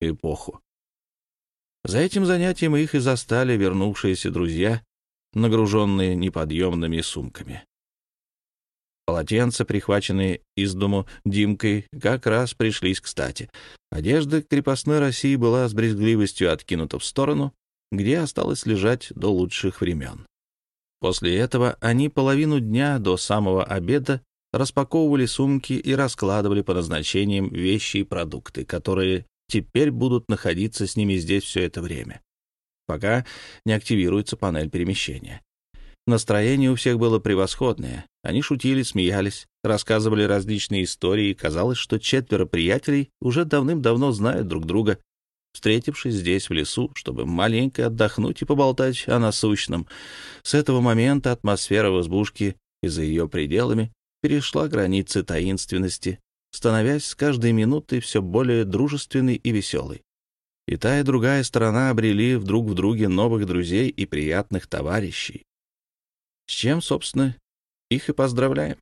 эпоху. За этим занятием их и застали вернувшиеся друзья, нагруженные неподъемными сумками. Полотенца, прихваченные из дому Димкой, как раз пришлись кстати. Одежда крепостной России была с брезгливостью откинута в сторону, где осталось лежать до лучших времен. После этого они половину дня до самого обеда распаковывали сумки и раскладывали по назначениям вещи и продукты, которые теперь будут находиться с ними здесь все это время, пока не активируется панель перемещения. Настроение у всех было превосходное. Они шутили, смеялись, рассказывали различные истории, и казалось, что четверо приятелей уже давным-давно знают друг друга, встретившись здесь, в лесу, чтобы маленько отдохнуть и поболтать о насущном. С этого момента атмосфера в избушке и за ее пределами перешла границы таинственности, становясь с каждой минутой все более дружественной и веселой. И та, и другая сторона обрели вдруг в друге новых друзей и приятных товарищей. С чем, собственно, их и поздравляем.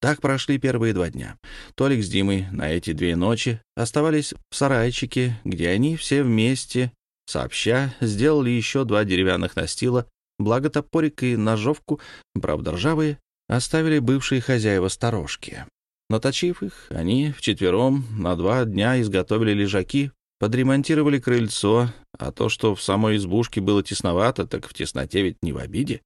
Так прошли первые два дня. Толик с Димой на эти две ночи оставались в сарайчике, где они все вместе, сообща, сделали еще два деревянных настила, благо топорик и ножовку, правда ржавые, оставили бывшие хозяева сторожки. Наточив их, они вчетвером на два дня изготовили лежаки, подремонтировали крыльцо, а то, что в самой избушке было тесновато, так в тесноте ведь не в обиде.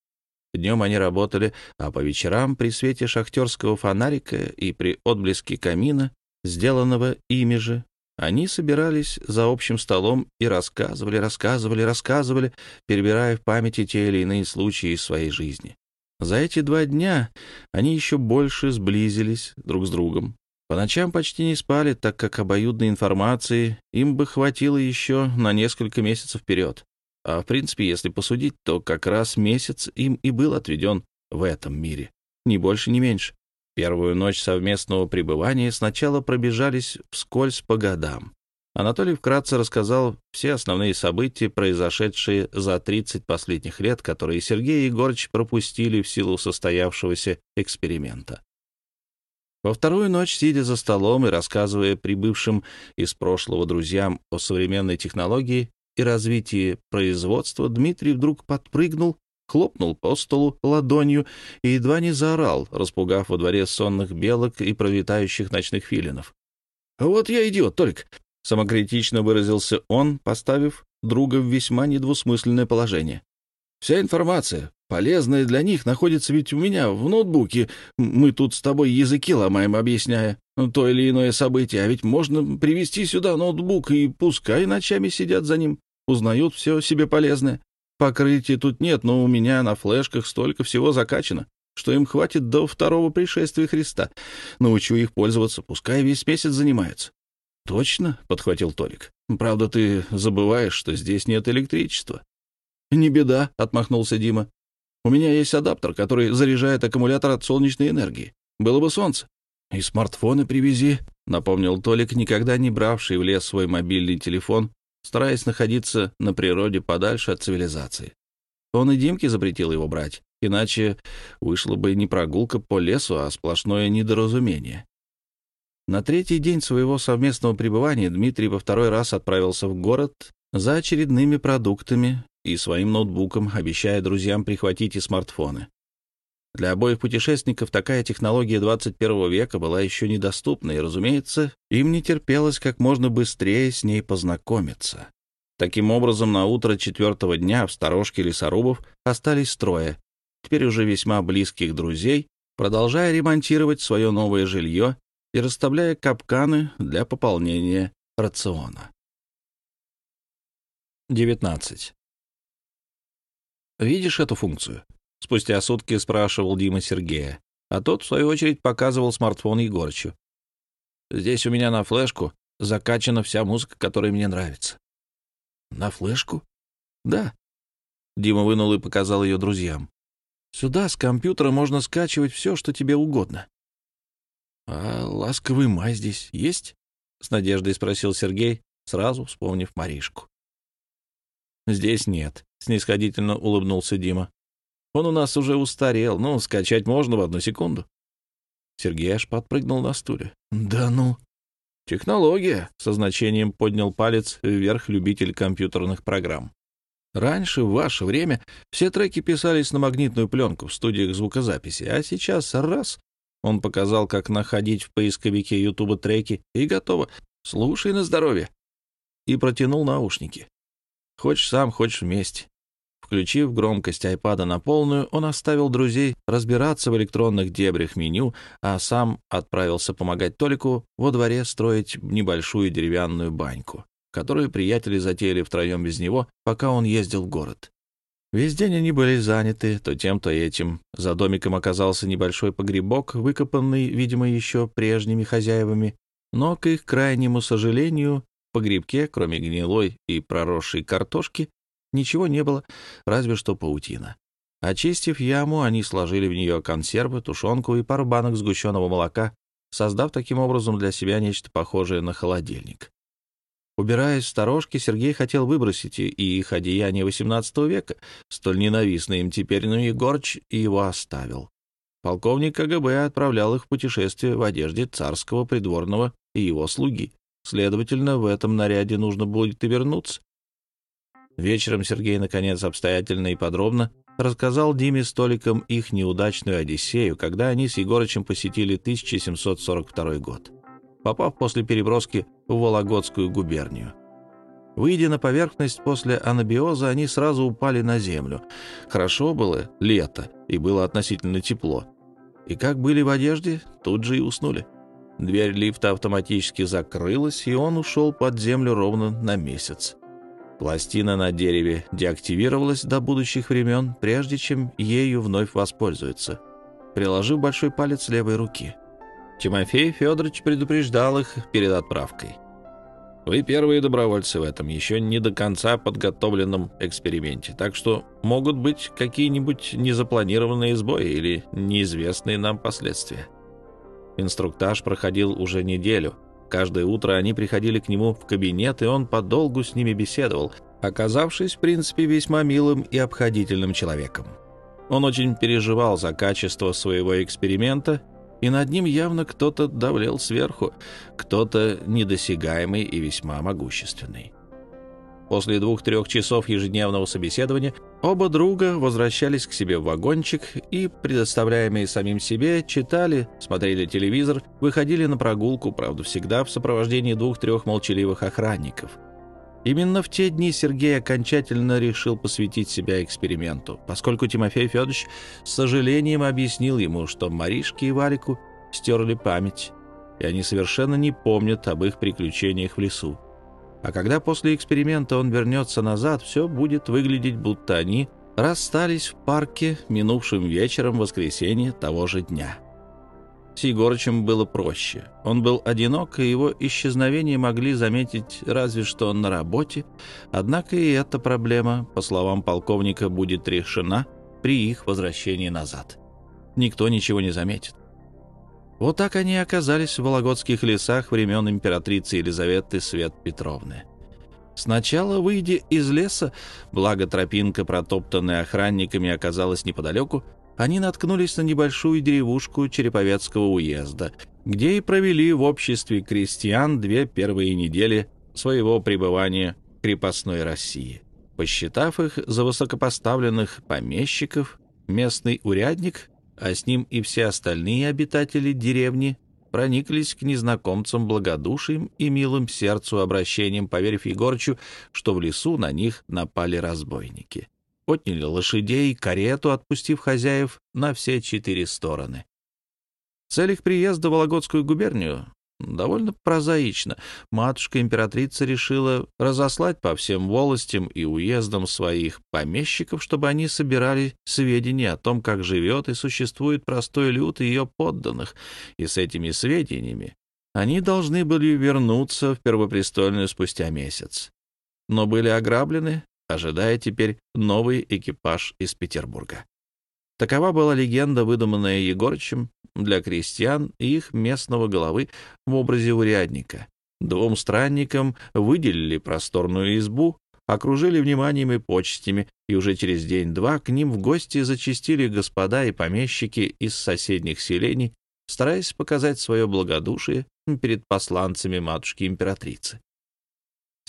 Днем они работали, а по вечерам при свете шахтерского фонарика и при отблеске камина, сделанного ими же, они собирались за общим столом и рассказывали, рассказывали, рассказывали, перебирая в памяти те или иные случаи из своей жизни. За эти два дня они еще больше сблизились друг с другом. По ночам почти не спали, так как обоюдной информации им бы хватило еще на несколько месяцев вперед. А в принципе, если посудить, то как раз месяц им и был отведен в этом мире. Ни больше, ни меньше. Первую ночь совместного пребывания сначала пробежались вскользь по годам. Анатолий вкратце рассказал все основные события, произошедшие за 30 последних лет, которые Сергей и Егорыч пропустили в силу состоявшегося эксперимента. Во вторую ночь, сидя за столом и рассказывая прибывшим из прошлого друзьям о современной технологии, и развитии производства, Дмитрий вдруг подпрыгнул, хлопнул по столу ладонью и едва не заорал, распугав во дворе сонных белок и пролетающих ночных филинов. «Вот я идиот, только!» — самокритично выразился он, поставив друга в весьма недвусмысленное положение. «Вся информация, полезная для них, находится ведь у меня в ноутбуке. Мы тут с тобой языки ломаем, объясняя то или иное событие, а ведь можно привести сюда ноутбук, и пускай ночами сидят за ним узнают все себе полезное. Покрытия тут нет, но у меня на флешках столько всего закачано, что им хватит до второго пришествия Христа. Научу их пользоваться, пускай весь месяц занимаются. — Точно, — подхватил Толик. — Правда, ты забываешь, что здесь нет электричества. — Не беда, — отмахнулся Дима. — У меня есть адаптер, который заряжает аккумулятор от солнечной энергии. Было бы солнце. — И смартфоны привези, — напомнил Толик, никогда не бравший в лес свой мобильный телефон стараясь находиться на природе подальше от цивилизации. Он и Димке запретил его брать, иначе вышла бы не прогулка по лесу, а сплошное недоразумение. На третий день своего совместного пребывания Дмитрий во второй раз отправился в город за очередными продуктами и своим ноутбуком, обещая друзьям прихватить и смартфоны. Для обоих путешественников такая технология 21 века была еще недоступна, и, разумеется, им не терпелось как можно быстрее с ней познакомиться. Таким образом, на утро четвертого дня в сторожке лесорубов остались трое, теперь уже весьма близких друзей, продолжая ремонтировать свое новое жилье и расставляя капканы для пополнения рациона. 19. Видишь эту функцию? Спустя сутки спрашивал Дима Сергея, а тот, в свою очередь, показывал смартфон Егорычу. «Здесь у меня на флешку закачана вся музыка, которая мне нравится». «На флешку?» «Да». Дима вынул и показал ее друзьям. «Сюда с компьютера можно скачивать все, что тебе угодно». «А ласковый май здесь есть?» — с надеждой спросил Сергей, сразу вспомнив Маришку. «Здесь нет», — снисходительно улыбнулся Дима. Он у нас уже устарел. Ну, скачать можно в одну секунду. Сергей аж подпрыгнул на стуле. «Да ну!» Технология, со значением поднял палец вверх любитель компьютерных программ. Раньше, в ваше время, все треки писались на магнитную пленку в студиях звукозаписи, а сейчас раз — он показал, как находить в поисковике Ютуба треки, и готово. Слушай на здоровье. И протянул наушники. Хочешь сам, хочешь вместе. Включив громкость айпада на полную, он оставил друзей разбираться в электронных дебрях меню, а сам отправился помогать Толику во дворе строить небольшую деревянную баньку, которую приятели затеяли втроем без него, пока он ездил в город. Весь день они были заняты то тем, то этим. За домиком оказался небольшой погребок, выкопанный, видимо, еще прежними хозяевами, но, к их крайнему сожалению, в погребке, кроме гнилой и проросшей картошки, Ничего не было, разве что паутина. Очистив яму, они сложили в нее консервы, тушенку и пару банок сгущенного молока, создав таким образом для себя нечто похожее на холодильник. Убираясь в сторожке, Сергей хотел выбросить и их одеяние XVIII века, столь ненавистное им теперь, но Егорыч его оставил. Полковник КГБ отправлял их в путешествие в одежде царского придворного и его слуги. Следовательно, в этом наряде нужно будет и вернуться. Вечером Сергей, наконец, обстоятельно и подробно рассказал Диме с Толиком их неудачную Одиссею, когда они с Егорычем посетили 1742 год, попав после переброски в Вологодскую губернию. Выйдя на поверхность после анабиоза, они сразу упали на землю. Хорошо было лето, и было относительно тепло. И как были в одежде, тут же и уснули. Дверь лифта автоматически закрылась, и он ушел под землю ровно на месяц. Пластина на дереве деактивировалась до будущих времен, прежде чем ею вновь воспользуются, приложив большой палец левой руки. Тимофей Федорович предупреждал их перед отправкой. Вы первые добровольцы в этом еще не до конца подготовленном эксперименте, так что могут быть какие-нибудь незапланированные сбои или неизвестные нам последствия. Инструктаж проходил уже неделю — Каждое утро они приходили к нему в кабинет, и он подолгу с ними беседовал, оказавшись, в принципе, весьма милым и обходительным человеком. Он очень переживал за качество своего эксперимента, и над ним явно кто-то давлел сверху, кто-то недосягаемый и весьма могущественный. После двух-трех часов ежедневного собеседования оба друга возвращались к себе в вагончик и, предоставляемые самим себе, читали, смотрели телевизор, выходили на прогулку, правда, всегда в сопровождении двух-трех молчаливых охранников. Именно в те дни Сергей окончательно решил посвятить себя эксперименту, поскольку Тимофей Федорович с сожалением объяснил ему, что Маришке и Валику стерли память, и они совершенно не помнят об их приключениях в лесу. А когда после эксперимента он вернется назад, все будет выглядеть, будто они расстались в парке минувшим вечером воскресенья того же дня. С Егорычем было проще. Он был одинок, и его исчезновение могли заметить разве что на работе. Однако и эта проблема, по словам полковника, будет решена при их возвращении назад. Никто ничего не заметит. Вот так они оказались в Вологодских лесах времен императрицы Елизаветы Свет Петровны. Сначала, выйдя из леса, благо тропинка, протоптанная охранниками, оказалась неподалеку, они наткнулись на небольшую деревушку Череповецкого уезда, где и провели в обществе крестьян две первые недели своего пребывания в крепостной России. Посчитав их за высокопоставленных помещиков, местный урядник а с ним и все остальные обитатели деревни прониклись к незнакомцам благодушием и милым сердцу обращением, поверив Егорычу, что в лесу на них напали разбойники. Отняли лошадей, карету, отпустив хозяев на все четыре стороны. Цель их приезда в Вологодскую губернию Довольно прозаично. Матушка-императрица решила разослать по всем волостям и уездам своих помещиков, чтобы они собирали сведения о том, как живет и существует простой люд ее подданных, и с этими сведениями они должны были вернуться в Первопрестольную спустя месяц. Но были ограблены, ожидая теперь новый экипаж из Петербурга. Такова была легенда, выдуманная Егорычем для крестьян и их местного головы в образе урядника. Двум странникам выделили просторную избу, окружили вниманием и почестями, и уже через день-два к ним в гости зачастили господа и помещики из соседних селений, стараясь показать свое благодушие перед посланцами матушки-императрицы.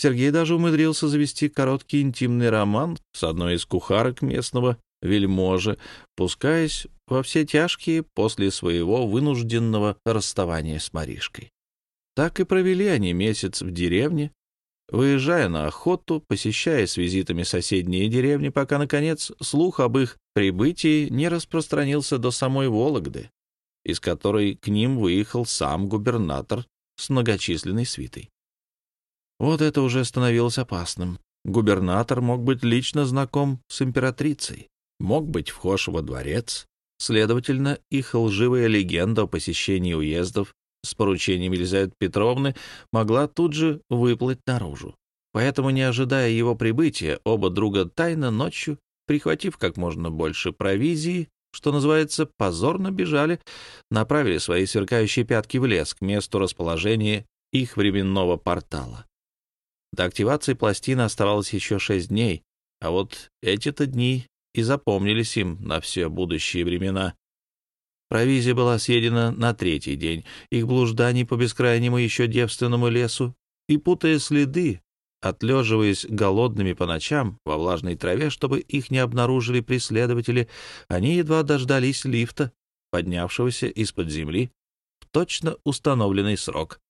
Сергей даже умудрился завести короткий интимный роман с одной из кухарок местного вельможи, пускаясь во все тяжкие после своего вынужденного расставания с Маришкой. Так и провели они месяц в деревне, выезжая на охоту, посещая с визитами соседние деревни, пока, наконец, слух об их прибытии не распространился до самой Вологды, из которой к ним выехал сам губернатор с многочисленной свитой. Вот это уже становилось опасным. Губернатор мог быть лично знаком с императрицей, мог быть вхож во дворец, следовательно, их лживая легенда о посещении уездов с поручением Елизаветы Петровны могла тут же выплыть наружу. Поэтому, не ожидая его прибытия, оба друга тайно ночью, прихватив как можно больше провизии, что называется, позорно бежали, направили свои сверкающие пятки в лес к месту расположения их временного портала. До активации пластины оставалось еще шесть дней, а вот эти-то дни и запомнились им на все будущие времена. Провизия была съедена на третий день, их блужданий по бескрайнему еще девственному лесу, и, путая следы, отлеживаясь голодными по ночам во влажной траве, чтобы их не обнаружили преследователи, они едва дождались лифта, поднявшегося из-под земли в точно установленный срок.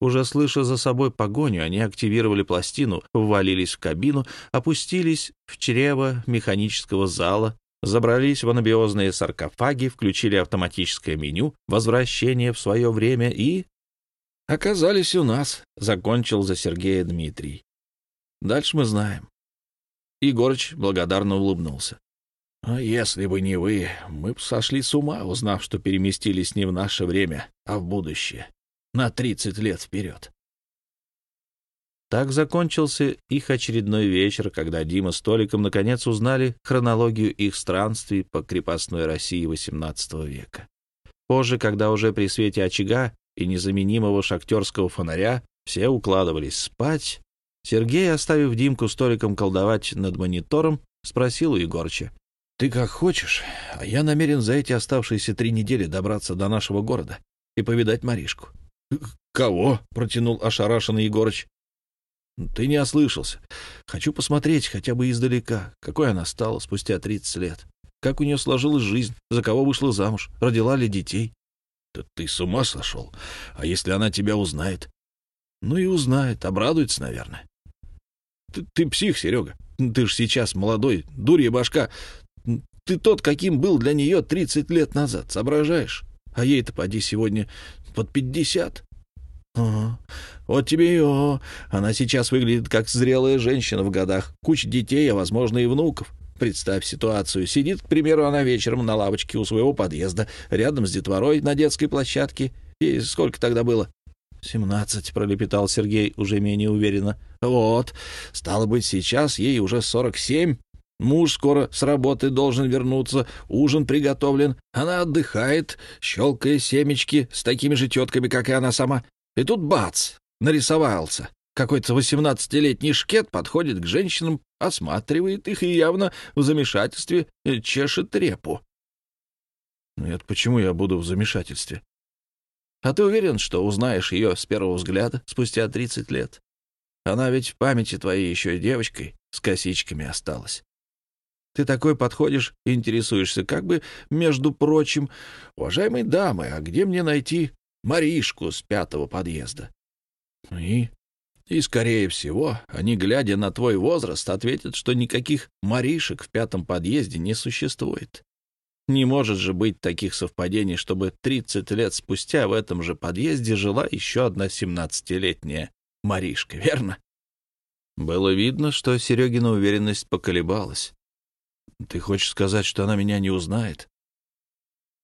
Уже слыша за собой погоню, они активировали пластину, ввалились в кабину, опустились в чрево механического зала, забрались в анабиозные саркофаги, включили автоматическое меню, возвращение в свое время и... «Оказались у нас», — закончил за Сергея Дмитрий. «Дальше мы знаем». Егорыч благодарно улыбнулся. «А если бы не вы, мы бы сошли с ума, узнав, что переместились не в наше время, а в будущее на 30 лет вперед. Так закончился их очередной вечер, когда Дима с Толиком наконец узнали хронологию их странствий по крепостной России XVIII века. Позже, когда уже при свете очага и незаменимого шахтерского фонаря все укладывались спать, Сергей, оставив Димку с Толиком колдовать над монитором, спросил у Егорча. «Ты как хочешь, а я намерен за эти оставшиеся три недели добраться до нашего города и повидать Маришку. «Кого?» — протянул ошарашенный Егорыч. «Ты не ослышался. Хочу посмотреть хотя бы издалека, какой она стала спустя тридцать лет. Как у нее сложилась жизнь, за кого вышла замуж, родила ли детей. Да ты с ума сошел. А если она тебя узнает? Ну и узнает, обрадуется, наверное. Ты, ты псих, Серега. Ты ж сейчас молодой, дурья башка. Ты тот, каким был для нее тридцать лет назад, соображаешь? А ей-то поди сегодня под пятьдесят. Ага. Вот тебе и о. Она сейчас выглядит как зрелая женщина в годах. Куча детей, а, возможно, и внуков. Представь ситуацию. Сидит, к примеру, она вечером на лавочке у своего подъезда, рядом с детворой на детской площадке. И сколько тогда было? «Семнадцать», — пролепетал Сергей уже менее уверенно. «Вот. Стало быть, сейчас ей уже сорок семь. Муж скоро с работы должен вернуться, ужин приготовлен. Она отдыхает, щелкая семечки с такими же тетками, как и она сама. И тут бац! Нарисовался. Какой-то восемнадцатилетний шкет подходит к женщинам, осматривает их и явно в замешательстве чешет репу. «Нет, ну, почему я буду в замешательстве?» «А ты уверен, что узнаешь ее с первого взгляда спустя тридцать лет? Она ведь в памяти твоей еще девочкой с косичками осталась. Ты такой подходишь и интересуешься, как бы, между прочим, уважаемые дамы, а где мне найти Маришку с пятого подъезда? И? И, скорее всего, они, глядя на твой возраст, ответят, что никаких Маришек в пятом подъезде не существует. Не может же быть таких совпадений, чтобы 30 лет спустя в этом же подъезде жила еще одна семнадцатилетняя Маришка, верно? Было видно, что Серегина уверенность поколебалась. Ты хочешь сказать, что она меня не узнает?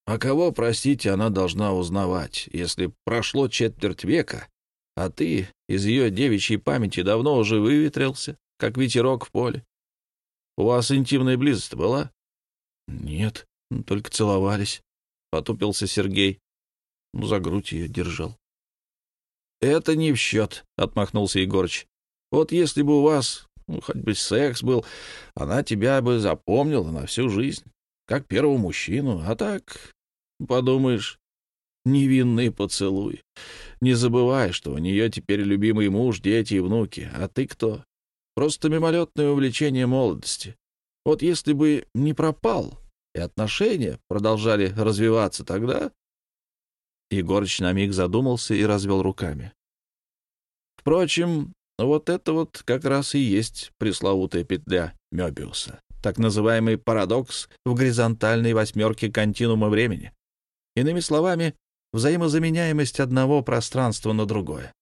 А кого, простите, она должна узнавать, если прошло четверть века, а ты из ее девичьей памяти давно уже выветрился, как ветерок в поле? У вас интимная близость была? Нет, только целовались, — потупился Сергей. Ну, за грудь ее держал. «Это не в счет», — отмахнулся Егорыч. «Вот если бы у вас ну, хоть бы секс был, она тебя бы запомнила на всю жизнь, как первого мужчину. А так, подумаешь, невинный поцелуй. Не забывай, что у нее теперь любимый муж, дети и внуки. А ты кто? Просто мимолетное увлечение молодости. Вот если бы не пропал, и отношения продолжали развиваться тогда... Егорыч на миг задумался и развел руками. Впрочем, вот это вот как раз и есть пресловутая петля Мёбиуса, так называемый парадокс в горизонтальной восьмерке континуума времени. Иными словами, взаимозаменяемость одного пространства на другое.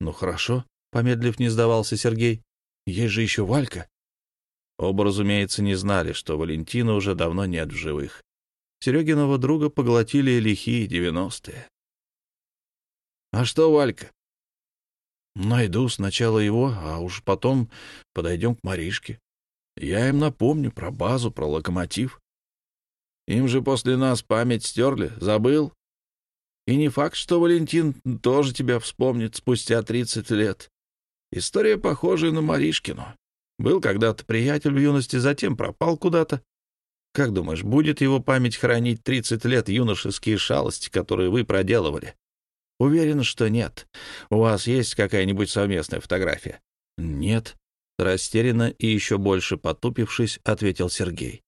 «Ну хорошо», — помедлив не сдавался Сергей, — «есть же еще Валька». Оба, разумеется, не знали, что Валентина уже давно нет в живых. Серегиного друга поглотили лихие девяностые. «А что, Валька?» «Найду сначала его, а уж потом подойдем к Маришке. Я им напомню про базу, про локомотив. Им же после нас память стерли, забыл. И не факт, что Валентин тоже тебя вспомнит спустя тридцать лет. История похожая на Маришкину. Был когда-то приятель в юности, затем пропал куда-то. Как думаешь, будет его память хранить 30 лет юношеские шалости, которые вы проделывали? Уверен, что нет. У вас есть какая-нибудь совместная фотография? Нет. Растерянно и еще больше потупившись, ответил Сергей.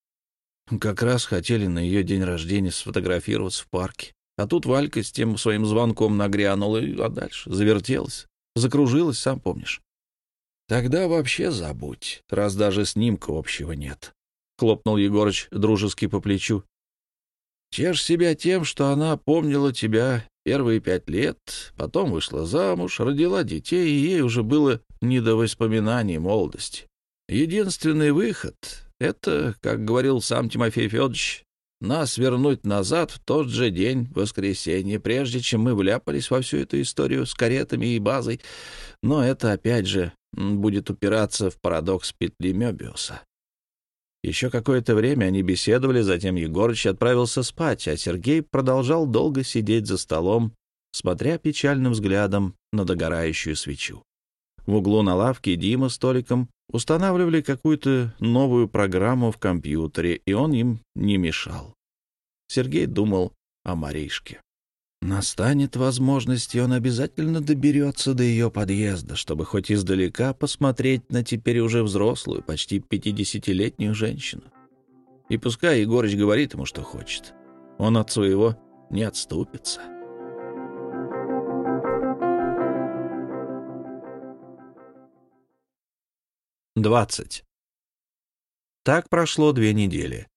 Как раз хотели на ее день рождения сфотографироваться в парке. А тут Валька с тем своим звонком нагрянула, а дальше завертелась, закружилась, сам помнишь. Тогда вообще забудь, раз даже снимка общего нет. Хлопнул Егорыч дружески по плечу. Чешь себя тем, что она помнила тебя первые пять лет, потом вышла замуж, родила детей, и ей уже было не до воспоминаний молодости. Единственный выход — это, как говорил сам Тимофей Федорович, нас вернуть назад в тот же день, воскресенье, прежде чем мы вляпались во всю эту историю с каретами и базой. Но это, опять же, будет упираться в парадокс петли Мёбиуса. Еще какое-то время они беседовали, затем Егорыч отправился спать, а Сергей продолжал долго сидеть за столом, смотря печальным взглядом на догорающую свечу. В углу на лавке Дима с Толиком устанавливали какую-то новую программу в компьютере, и он им не мешал. Сергей думал о Маришке. Настанет возможность, и он обязательно доберется до ее подъезда, чтобы хоть издалека посмотреть на теперь уже взрослую, почти пятидесятилетнюю женщину. И пускай Егорыч говорит ему, что хочет, он от своего не отступится. Двадцать. Так прошло две недели.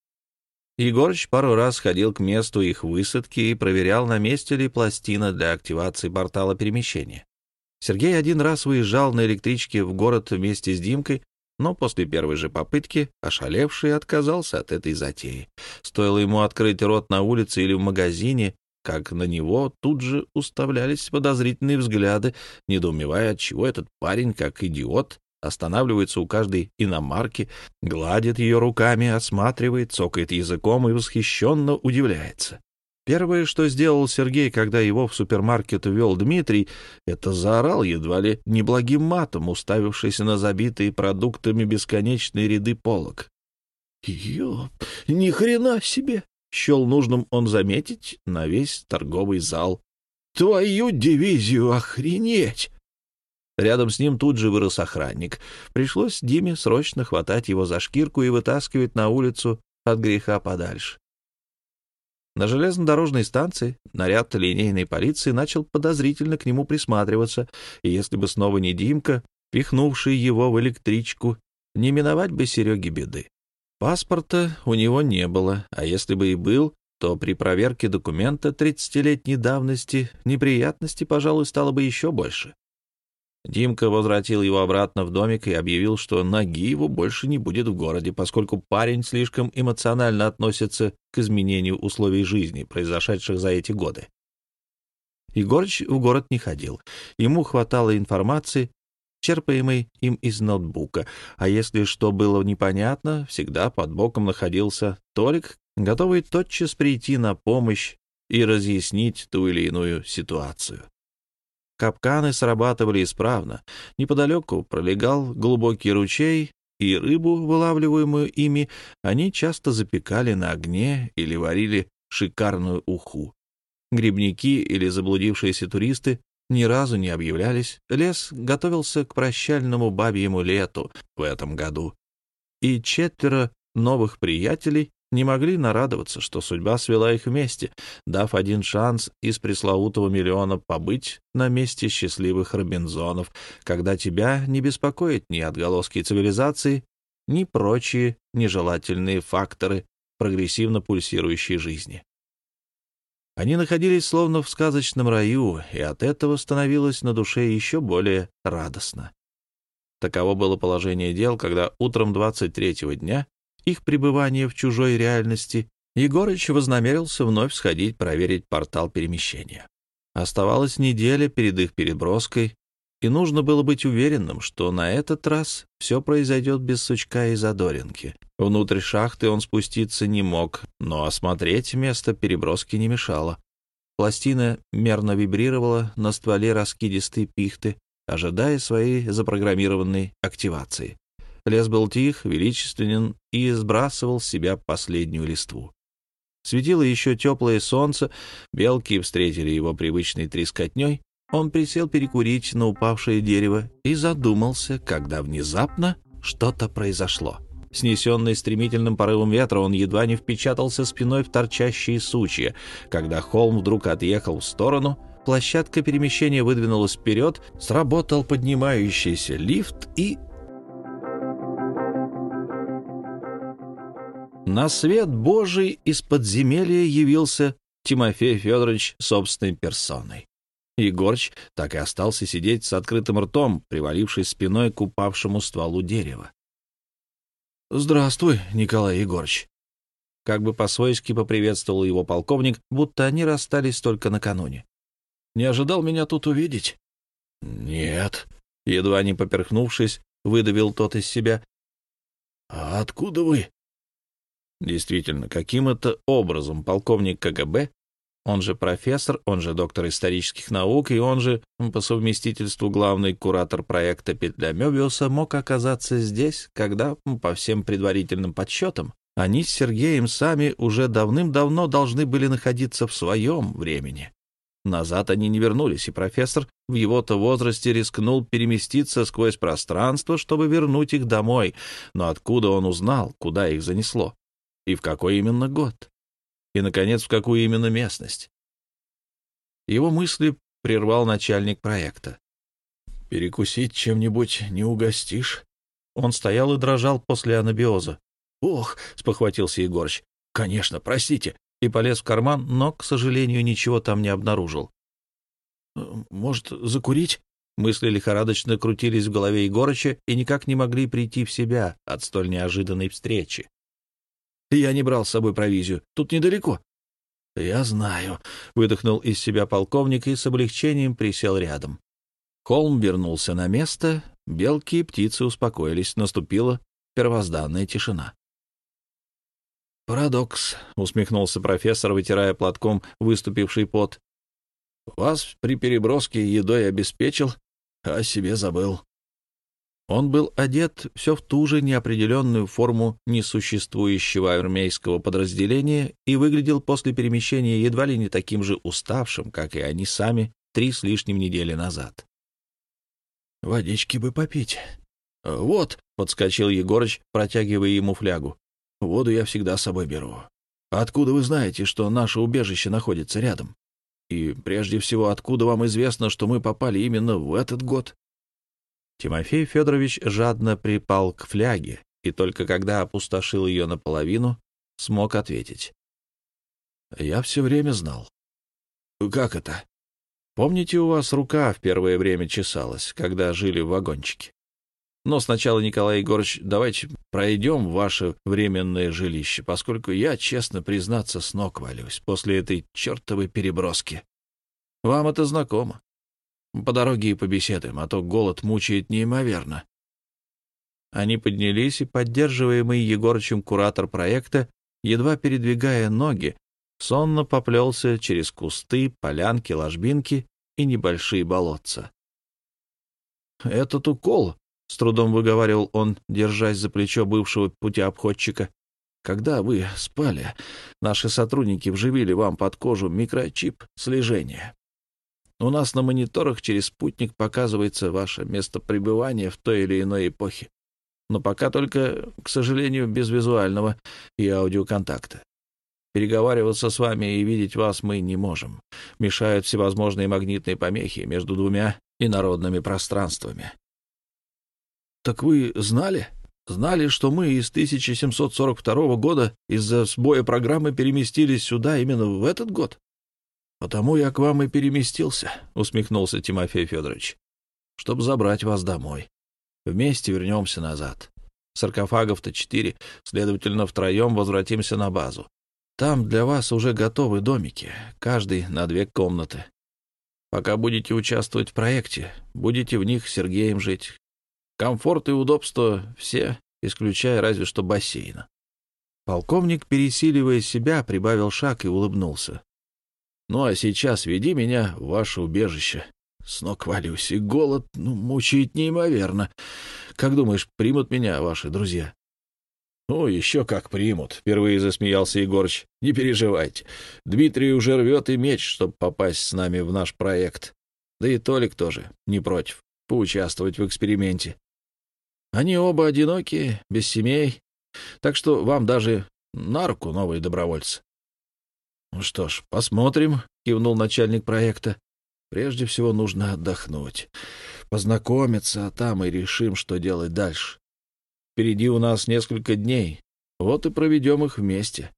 Егорыч пару раз ходил к месту их высадки и проверял, на месте ли пластина для активации портала перемещения. Сергей один раз выезжал на электричке в город вместе с Димкой, но после первой же попытки, ошалевший, отказался от этой затеи. Стоило ему открыть рот на улице или в магазине, как на него тут же уставлялись подозрительные взгляды, недоумевая, отчего этот парень, как идиот, останавливается у каждой иномарки, гладит ее руками, осматривает, цокает языком и восхищенно удивляется. Первое, что сделал Сергей, когда его в супермаркет ввел Дмитрий, это заорал едва ли неблагим матом, уставившись на забитые продуктами бесконечные ряды полок. «Ёп, ни хрена себе!» — счел нужным он заметить на весь торговый зал. «Твою дивизию охренеть!» Рядом с ним тут же вырос охранник. Пришлось Диме срочно хватать его за шкирку и вытаскивать на улицу от греха подальше. На железнодорожной станции наряд линейной полиции начал подозрительно к нему присматриваться, и если бы снова не Димка, пихнувший его в электричку, не миновать бы Сереге беды. Паспорта у него не было, а если бы и был, то при проверке документа 30-летней давности неприятностей, пожалуй, стало бы еще больше. Димка возвратил его обратно в домик и объявил, что ноги его больше не будет в городе, поскольку парень слишком эмоционально относится к изменению условий жизни, произошедших за эти годы. Егорыч в город не ходил. Ему хватало информации, черпаемой им из ноутбука, а если что было непонятно, всегда под боком находился Толик, готовый тотчас прийти на помощь и разъяснить ту или иную ситуацию. Капканы срабатывали исправно. Неподалеку пролегал глубокий ручей, и рыбу, вылавливаемую ими, они часто запекали на огне или варили шикарную уху. Грибники или заблудившиеся туристы ни разу не объявлялись. Лес готовился к прощальному бабьему лету в этом году. И четверо новых приятелей не могли нарадоваться, что судьба свела их вместе, дав один шанс из пресловутого миллиона побыть на месте счастливых Робинзонов, когда тебя не беспокоит ни отголоски цивилизации, ни прочие нежелательные факторы прогрессивно пульсирующей жизни. Они находились словно в сказочном раю, и от этого становилось на душе еще более радостно. Таково было положение дел, когда утром 23-го дня их пребывания в чужой реальности Егорыч вознамерился вновь сходить проверить портал перемещения. Оставалась неделя перед их переброской, и нужно было быть уверенным, что на этот раз все произойдет без сучка и задоринки. Внутрь шахты он спуститься не мог, но осмотреть место переброски не мешало. Пластина мерно вибрировала на стволе раскидистой пихты, ожидая своей запрограммированной активации. Лес был тих, величественен и сбрасывал с себя последнюю листву. Светило еще теплое солнце, белки встретили его привычной трескотней, он присел перекурить на упавшее дерево и задумался, когда внезапно что-то произошло. Снесенный стремительным порывом ветра, он едва не впечатался спиной в торчащие сучья. Когда холм вдруг отъехал в сторону, площадка перемещения выдвинулась вперед, сработал поднимающийся лифт и... На свет Божий из подземелья явился Тимофей Федорович собственной персоной. Егорч так и остался сидеть с открытым ртом, привалившись спиной к упавшему стволу дерева. «Здравствуй, Николай Егорыч!» Как бы по-свойски поприветствовал его полковник, будто они расстались только накануне. «Не ожидал меня тут увидеть?» «Нет», — едва не поперхнувшись, выдавил тот из себя. «А откуда вы?» Действительно, каким это образом полковник КГБ он же профессор, он же доктор исторических наук, и он же по совместительству главный куратор проекта «Петля Мёбиуса» мог оказаться здесь, когда, по всем предварительным подсчетам, они с Сергеем сами уже давным-давно должны были находиться в своем времени. Назад они не вернулись, и профессор в его-то возрасте рискнул переместиться сквозь пространство, чтобы вернуть их домой. Но откуда он узнал, куда их занесло? И в какой именно год? и, наконец, в какую именно местность. Его мысли прервал начальник проекта. «Перекусить чем-нибудь не угостишь?» Он стоял и дрожал после анабиоза. «Ох!» — спохватился Егорыч. «Конечно, простите!» И полез в карман, но, к сожалению, ничего там не обнаружил. «Может, закурить?» Мысли лихорадочно крутились в голове Егорыча и никак не могли прийти в себя от столь неожиданной встречи. Я не брал с собой провизию. Тут недалеко. — Я знаю, — выдохнул из себя полковник и с облегчением присел рядом. Холм вернулся на место, белки и птицы успокоились, наступила первозданная тишина. «Парадокс», — усмехнулся профессор, вытирая платком выступивший пот. «Вас при переброске едой обеспечил, а себе забыл. Он был одет все в ту же неопределенную форму несуществующего армейского подразделения и выглядел после перемещения едва ли не таким же уставшим, как и они сами три с лишним недели назад. «Водички бы попить». «Вот», — подскочил Егорыч, протягивая ему флягу. «Воду я всегда с собой беру. Откуда вы знаете, что наше убежище находится рядом? И прежде всего, откуда вам известно, что мы попали именно в этот год?» Тимофей Федорович жадно припал к фляге и только когда опустошил ее наполовину, смог ответить. «Я все время знал». «Как это?» «Помните, у вас рука в первое время чесалась, когда жили в вагончике? Но сначала, Николай Егорович, давайте пройдем ваше временное жилище, поскольку я, честно признаться, с ног валюсь после этой чертовой переброски. Вам это знакомо. По дороге и побеседуем, а то голод мучает неимоверно. Они поднялись, и поддерживаемый Егорычем куратор проекта, едва передвигая ноги, сонно поплелся через кусты, полянки, ложбинки и небольшие болотца. «Этот укол», — с трудом выговаривал он, держась за плечо бывшего путеобходчика, когда вы спали, наши сотрудники вживили вам под кожу микрочип слежения. У нас на мониторах через спутник показывается ваше место пребывания в той или иной эпохе. Но пока только, к сожалению, без визуального и аудиоконтакта. Переговариваться с вами и видеть вас мы не можем. Мешают всевозможные магнитные помехи между двумя инородными пространствами. Так вы знали? Знали, что мы из 1742 года из-за сбоя программы переместились сюда именно в этот год? Потому я к вам и переместился, усмехнулся Тимофей Федорович, чтобы забрать вас домой. Вместе вернемся назад. Саркофагов-то четыре, следовательно, втроем возвратимся на базу. Там для вас уже готовы домики, каждый на две комнаты. Пока будете участвовать в проекте, будете в них с Сергеем жить. Комфорт и удобство все, исключая разве что бассейна. Полковник, пересиливая себя, прибавил шаг и улыбнулся. Ну а сейчас веди меня в ваше убежище. С ног валюсь, и голод ну, мучает неимоверно. Как думаешь, примут меня ваши друзья? «Ну, еще как примут», — впервые засмеялся Егорыч. «Не переживайте. Дмитрий уже рвет и меч, чтобы попасть с нами в наш проект. Да и Толик тоже не против поучаствовать в эксперименте. Они оба одинокие, без семей, так что вам даже на руку новые добровольцы. «Ну что ж, посмотрим», — кивнул начальник проекта. «Прежде всего нужно отдохнуть, познакомиться, а там и решим, что делать дальше. Впереди у нас несколько дней, вот и проведем их вместе.